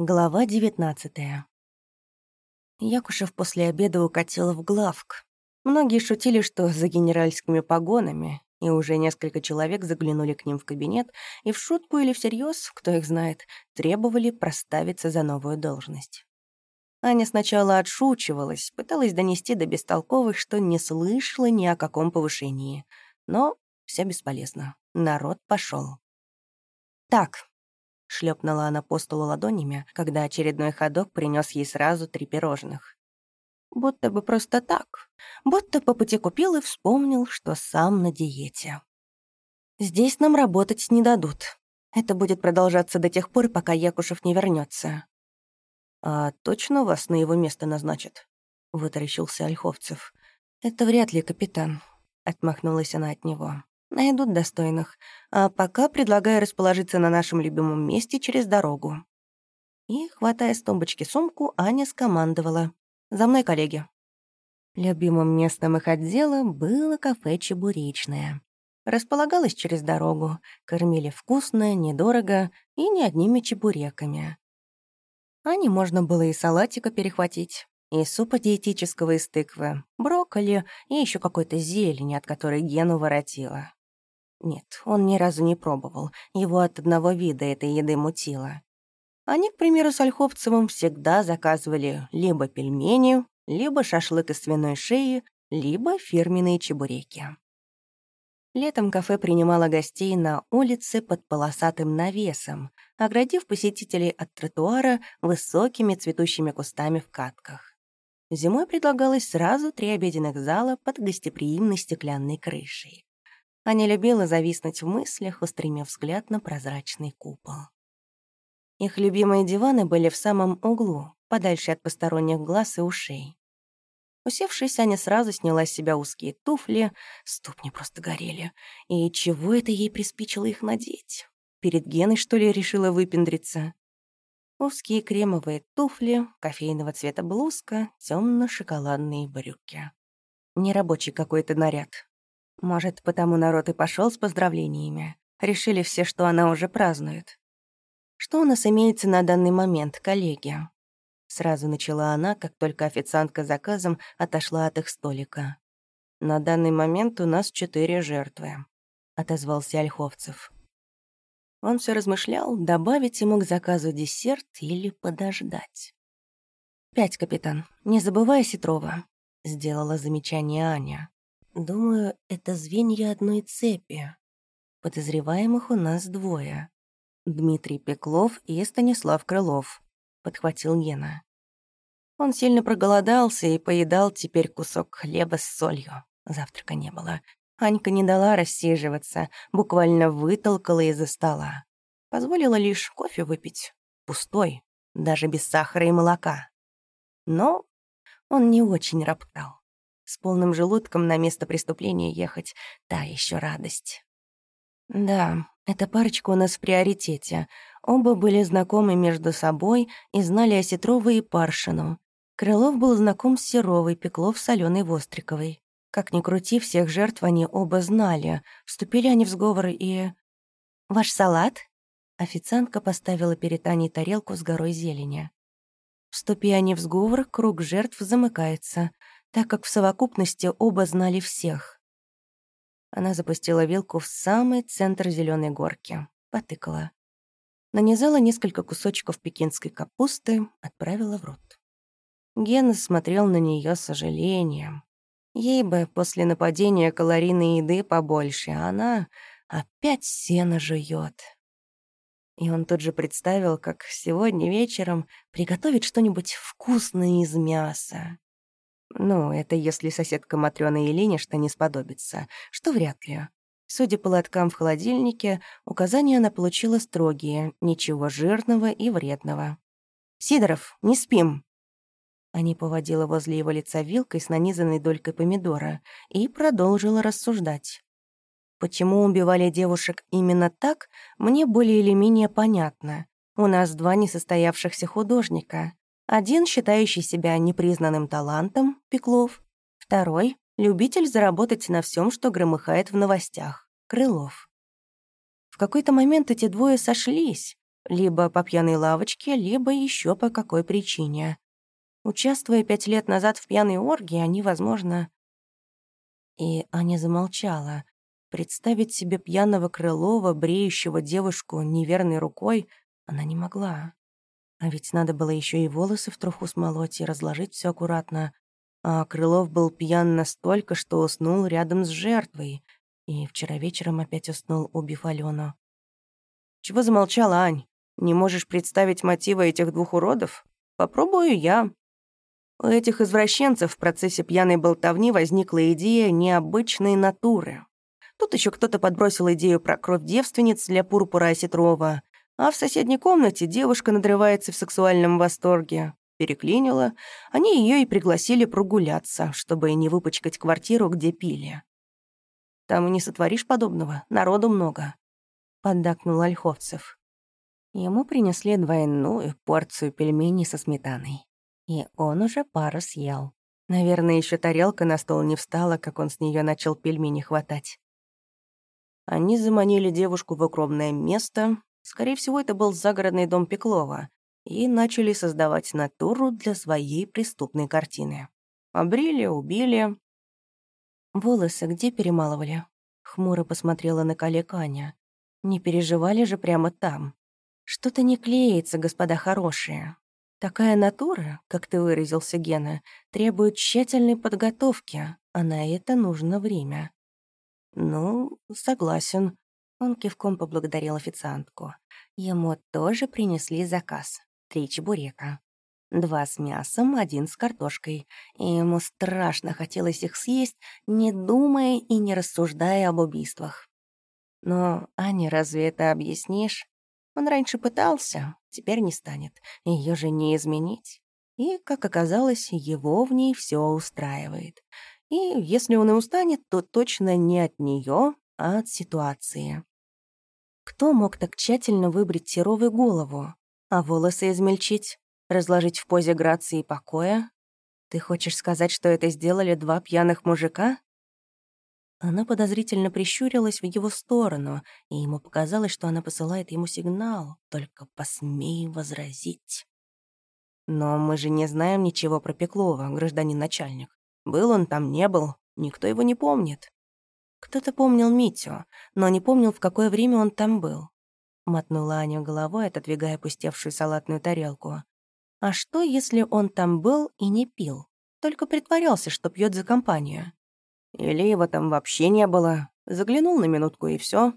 Глава девятнадцатая. Якушев после обеда укатил в главк. Многие шутили, что за генеральскими погонами, и уже несколько человек заглянули к ним в кабинет и в шутку или всерьез, кто их знает, требовали проставиться за новую должность. Аня сначала отшучивалась, пыталась донести до бестолковых, что не слышала ни о каком повышении. Но все бесполезно. Народ пошел. «Так, шлепнула она по столу ладонями, когда очередной ходок принес ей сразу три пирожных. Будто бы просто так, будто по пути купил и вспомнил, что сам на диете. «Здесь нам работать не дадут. Это будет продолжаться до тех пор, пока Якушев не вернется. «А точно вас на его место назначат?» — вытаращился Ольховцев. «Это вряд ли, капитан», — отмахнулась она от него. Найдут достойных. А пока предлагаю расположиться на нашем любимом месте через дорогу». И, хватая с тумбочки сумку, Аня скомандовала. «За мной, коллеги». Любимым местом их отдела было кафе «Чебуречное». Располагалось через дорогу, кормили вкусно, недорого и не одними чебуреками. Ане можно было и салатика перехватить, и супа диетического из тыквы, брокколи и еще какой-то зелени, от которой Гену воротила. Нет, он ни разу не пробовал. Его от одного вида этой еды мутило. Они, к примеру, с Ольховцевым всегда заказывали либо пельмени, либо шашлык из свиной шеи, либо фирменные чебуреки. Летом кафе принимало гостей на улице под полосатым навесом, оградив посетителей от тротуара высокими цветущими кустами в катках. Зимой предлагалось сразу три обеденных зала под гостеприимной стеклянной крышей. Аня любила зависнуть в мыслях, устремив взгляд на прозрачный купол. Их любимые диваны были в самом углу, подальше от посторонних глаз и ушей. Усевшись, Аня сразу сняла с себя узкие туфли, ступни просто горели. И чего это ей приспичило их надеть? Перед Геной, что ли, решила выпендриться? Узкие кремовые туфли, кофейного цвета блузка, темно шоколадные брюки. Нерабочий какой-то наряд, может, потому народ и пошел с поздравлениями. Решили все, что она уже празднует. Что у нас имеется на данный момент, коллеги? Сразу начала она, как только официантка заказом отошла от их столика. «На данный момент у нас четыре жертвы», — отозвался Ольховцев. Он все размышлял, добавить ему к заказу десерт или подождать. «Пять, капитан. Не забывай Ситрова», — сделала замечание Аня. Думаю, это звенья одной цепи. Подозреваемых у нас двое. Дмитрий Пеклов и Станислав Крылов, подхватил Гена. Он сильно проголодался и поедал теперь кусок хлеба с солью. Завтрака не было. Анька не дала рассиживаться, буквально вытолкала из-за стола. Позволила лишь кофе выпить. Пустой, даже без сахара и молока. Но он не очень роптал. С полным желудком на место преступления ехать — та еще радость. Да, эта парочка у нас в приоритете. Оба были знакомы между собой и знали о Сетрова и Паршину. Крылов был знаком с Серовой, Пеклов с Аленой Востриковой. Как ни крути, всех жертв они оба знали. Вступили они в сговор и... «Ваш салат?» Официантка поставила перед Аней тарелку с горой зелени. Вступи они в сговор, круг жертв замыкается — так как в совокупности оба знали всех. Она запустила вилку в самый центр зеленой горки, потыкала. Нанизала несколько кусочков пекинской капусты, отправила в рот. Гена смотрел на нее с сожалением. Ей бы после нападения калорийной еды побольше, а она опять сено жует. И он тут же представил, как сегодня вечером приготовит что-нибудь вкусное из мяса. Ну, это если соседка Матрёна Ильинична не сподобится, что вряд ли. Судя по лоткам в холодильнике, указания она получила строгие, ничего жирного и вредного. «Сидоров, не спим!» Они поводила возле его лица вилкой с нанизанной долькой помидора и продолжила рассуждать. Почему убивали девушек именно так, мне более или менее понятно. У нас два несостоявшихся художника. Один, считающий себя непризнанным талантом, Пеклов. Второй — любитель заработать на всем, что громыхает в новостях, Крылов. В какой-то момент эти двое сошлись. Либо по пьяной лавочке, либо еще по какой причине. Участвуя пять лет назад в пьяной оргии, они, возможно... И Аня замолчала. Представить себе пьяного Крылова, бреющего девушку неверной рукой, она не могла. А ведь надо было еще и волосы в труху смолоть и разложить все аккуратно. А Крылов был пьян настолько, что уснул рядом с жертвой. И вчера вечером опять уснул, убив Алену. «Чего замолчала, Ань? Не можешь представить мотива этих двух уродов? Попробую я». У этих извращенцев в процессе пьяной болтовни возникла идея необычной натуры. Тут еще кто-то подбросил идею про кровь девственниц для пурпура Осетрова, а в соседней комнате девушка надрывается в сексуальном восторге. Переклинила, они ее и пригласили прогуляться, чтобы не выпачкать квартиру, где пили. «Там и не сотворишь подобного, народу много», — поддакнул Ольховцев. Ему принесли двойную порцию пельменей со сметаной. И он уже пару съел. Наверное, еще тарелка на стол не встала, как он с нее начал пельмени хватать. Они заманили девушку в укромное место, скорее всего, это был загородный дом Пеклова, и начали создавать натуру для своей преступной картины. Обрили, убили. «Волосы где перемалывали?» Хмуро посмотрела на коллег Аня. «Не переживали же прямо там. Что-то не клеится, господа хорошие. Такая натура, как ты выразился, Гена, требует тщательной подготовки, а на это нужно время. «Ну, согласен». Он кивком поблагодарил официантку. Ему тоже принесли заказ. Три чебурека. Два с мясом, один с картошкой. И ему страшно хотелось их съесть, не думая и не рассуждая об убийствах. Но, Аня, разве это объяснишь? Он раньше пытался, теперь не станет. Ее же не изменить. И, как оказалось, его в ней все устраивает. И если он и устанет, то точно не от нее, а от ситуации. Кто мог так тщательно выбрить Серовой голову, а волосы измельчить, разложить в позе грации и покоя? Ты хочешь сказать, что это сделали два пьяных мужика? Она подозрительно прищурилась в его сторону, и ему показалось, что она посылает ему сигнал, только посмей возразить. Но мы же не знаем ничего про Пеклова, гражданин начальник. Был он там, не был, никто его не помнит. Кто-то помнил Митю, но не помнил, в какое время он там был. Мотнула Аня головой, отодвигая пустевшую салатную тарелку. А что, если он там был и не пил? Только притворялся, что пьет за компанию. Или его там вообще не было. Заглянул на минутку и все.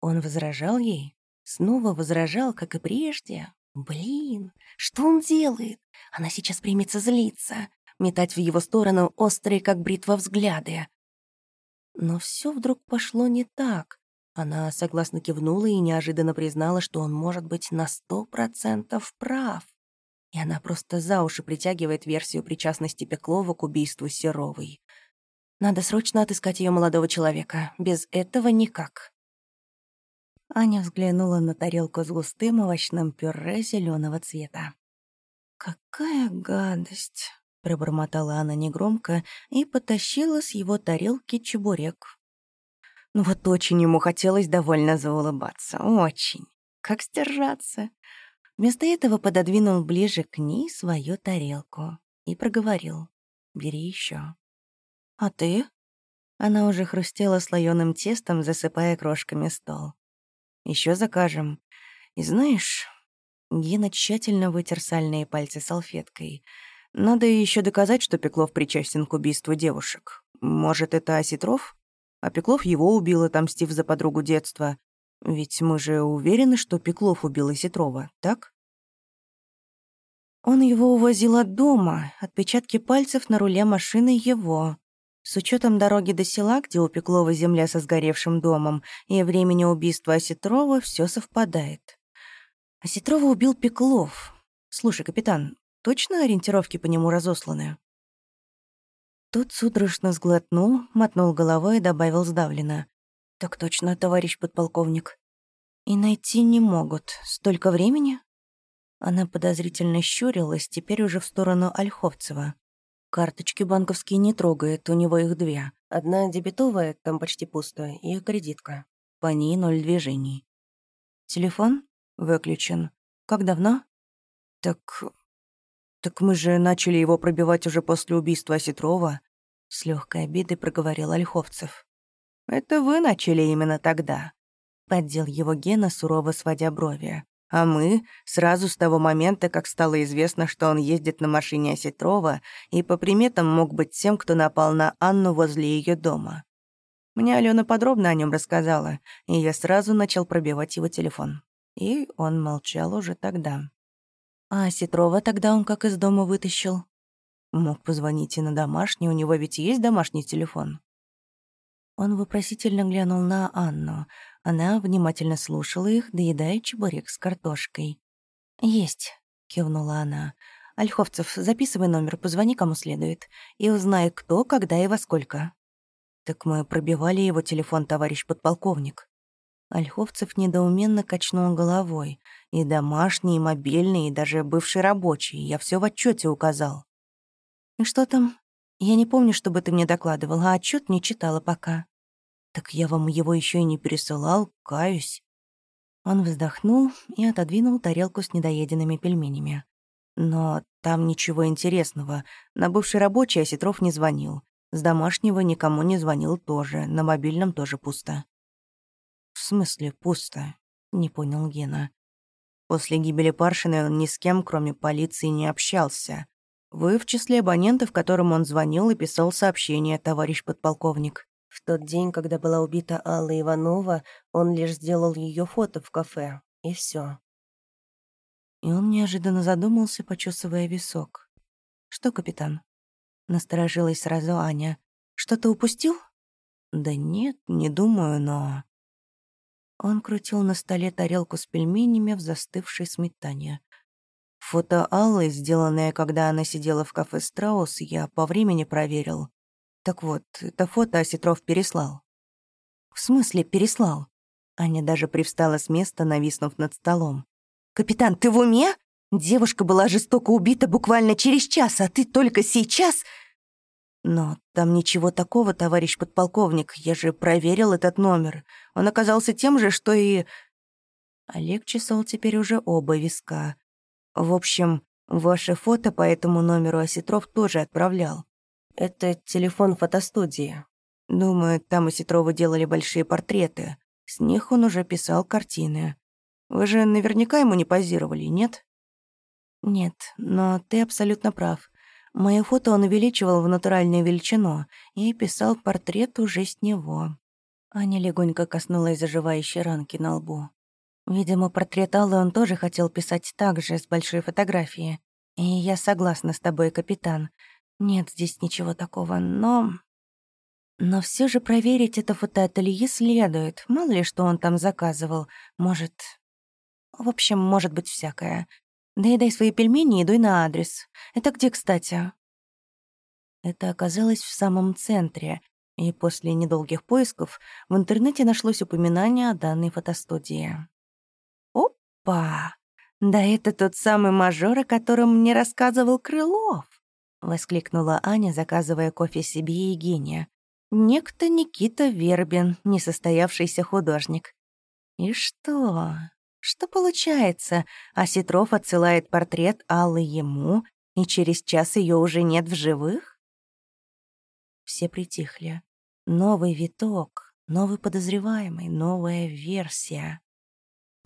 Он возражал ей. Снова возражал, как и прежде. Блин, что он делает? Она сейчас примется злиться метать в его сторону острые, как бритва, взгляды. Но все вдруг пошло не так. Она согласно кивнула и неожиданно признала, что он может быть на сто процентов прав. И она просто за уши притягивает версию причастности Пеклова к убийству Серовой. Надо срочно отыскать ее молодого человека. Без этого никак. Аня взглянула на тарелку с густым овощным пюре зеленого цвета. «Какая гадость!» Пробормотала она негромко и потащила с его тарелки чебурек. Ну вот очень ему хотелось довольно заулыбаться. Очень. Как сдержаться? Вместо этого пододвинул ближе к ней свою тарелку и проговорил. «Бери еще. «А ты?» Она уже хрустела слоеным тестом, засыпая крошками стол. Еще закажем. И знаешь...» Гена тщательно вытер сальные пальцы салфеткой — надо еще доказать, что Пеклов причастен к убийству девушек. Может, это Осетров? А Пеклов его убил, отомстив за подругу детства. Ведь мы же уверены, что Пеклов убил Осетрова, так? Он его увозил от дома, отпечатки пальцев на руле машины его. С учетом дороги до села, где у Пеклова земля со сгоревшим домом, и времени убийства Осетрова все совпадает. Осетрова убил Пеклов. Слушай, капитан, Точно ориентировки по нему разосланы?» Тот судорожно сглотнул, мотнул головой и добавил сдавленно. «Так точно, товарищ подполковник. И найти не могут. Столько времени?» Она подозрительно щурилась, теперь уже в сторону Ольховцева. Карточки банковские не трогает, у него их две. Одна дебетовая, там почти пустая, и кредитка. По ней ноль движений. Телефон? Выключен. Как давно? Так... Так мы же начали его пробивать уже после убийства Осетрова. С легкой обидой проговорил Ольховцев. Это вы начали именно тогда. Поддел его Гена, сурово сводя брови. А мы сразу с того момента, как стало известно, что он ездит на машине Осетрова и по приметам мог быть тем, кто напал на Анну возле ее дома. Мне Алена подробно о нем рассказала, и я сразу начал пробивать его телефон. И он молчал уже тогда. А Осетрова тогда он как из дома вытащил? Мог позвонить и на домашний, у него ведь есть домашний телефон. Он вопросительно глянул на Анну. Она внимательно слушала их, доедая чебурек с картошкой. «Есть», — кивнула она. «Ольховцев, записывай номер, позвони кому следует. И узнай, кто, когда и во сколько». «Так мы пробивали его телефон, товарищ подполковник». Ольховцев недоуменно качнул головой. «И домашний, и мобильный, и даже бывший рабочий. Я все в отчете указал». «И что там?» «Я не помню, чтобы ты мне докладывал, а отчет не читала пока». «Так я вам его еще и не пересылал, каюсь». Он вздохнул и отодвинул тарелку с недоеденными пельменями. Но там ничего интересного. На бывший рабочий Осетров не звонил. С домашнего никому не звонил тоже. На мобильном тоже пусто. «В смысле пусто?» — не понял Гена. После гибели Паршиной он ни с кем, кроме полиции, не общался. Вы в числе абонентов, которым он звонил и писал сообщение, товарищ подполковник. В тот день, когда была убита Алла Иванова, он лишь сделал ее фото в кафе. И все. И он неожиданно задумался, почесывая висок. «Что, капитан?» Насторожилась сразу Аня. «Что-то упустил?» «Да нет, не думаю, но...» Он крутил на столе тарелку с пельменями в застывшей сметане. Фото Аллы, сделанное, когда она сидела в кафе «Страус», я по времени проверил. Так вот, это фото Осетров переслал. «В смысле переслал?» Аня даже привстала с места, нависнув над столом. «Капитан, ты в уме? Девушка была жестоко убита буквально через час, а ты только сейчас...» «Но там ничего такого, товарищ подполковник. Я же проверил этот номер. Он оказался тем же, что и...» Олег чесал теперь уже оба виска. «В общем, ваше фото по этому номеру Осетров тоже отправлял. Это телефон фотостудии. Думаю, там и Сетрова делали большие портреты. С них он уже писал картины. Вы же наверняка ему не позировали, нет? Нет, но ты абсолютно прав. Мое фото он увеличивал в натуральную величину и писал портрет уже с него. Аня легонько коснулась заживающей ранки на лбу. Видимо, портрет Аллы он тоже хотел писать так же, с большой фотографии. И я согласна с тобой, капитан. Нет здесь ничего такого, но... Но все же проверить это фотоателье следует. Мало ли, что он там заказывал. Может... В общем, может быть всякое. Доедай свои пельмени и дуй на адрес. Это где, кстати? Это оказалось в самом центре, и после недолгих поисков в интернете нашлось упоминание о данной фотостудии. «Опа! Да это тот самый мажор, о котором мне рассказывал Крылов!» — воскликнула Аня, заказывая кофе себе и Евгения. «Некто Никита Вербин, несостоявшийся художник». «И что? Что получается? А Ситров отсылает портрет Аллы ему, и через час ее уже нет в живых?» Все притихли. Новый виток, новый подозреваемый, новая версия.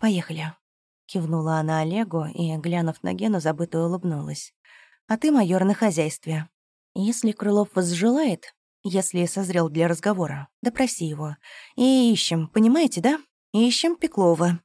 «Поехали», — кивнула она Олегу и, глянув на Гену, забыто улыбнулась а ты майор на хозяйстве. Если Крылов возжелает, если созрел для разговора, допроси его. И ищем, понимаете, да? Ищем Пеклова.